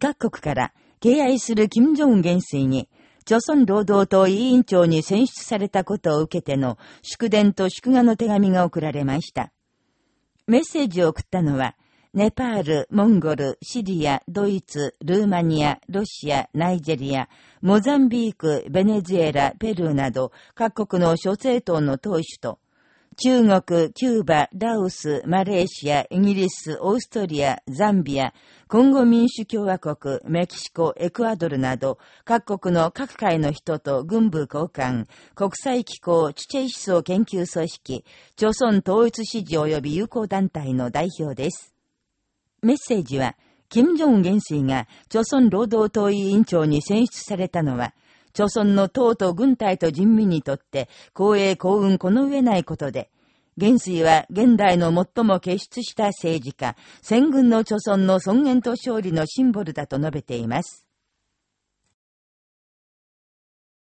各国から敬愛する金正恩元帥に、朝鮮労働党委員長に選出されたことを受けての祝電と祝賀の手紙が送られました。メッセージを送ったのは、ネパール、モンゴル、シリア、ドイツ、ルーマニア、ロシア、ナイジェリア、モザンビーク、ベネズエラ、ペルーなど各国の諸政党の党首と、中国、キューバ、ラオス、マレーシア、イギリス、オーストリア、ザンビア、コンゴ民主共和国、メキシコ、エクアドルなど、各国の各界の人と軍部交換、国際機構、チチェイ思想研究組織、朝鮮統一支持及び友好団体の代表です。メッセージは、金正恩元帥が、朝鮮労働党委員長に選出されたのは、朝鮮の党と軍隊と人民にとって光栄幸運この上ないことで、元帥は現代の最も傑出した政治家、戦軍の朝鮮の尊厳と勝利のシンボルだと述べています。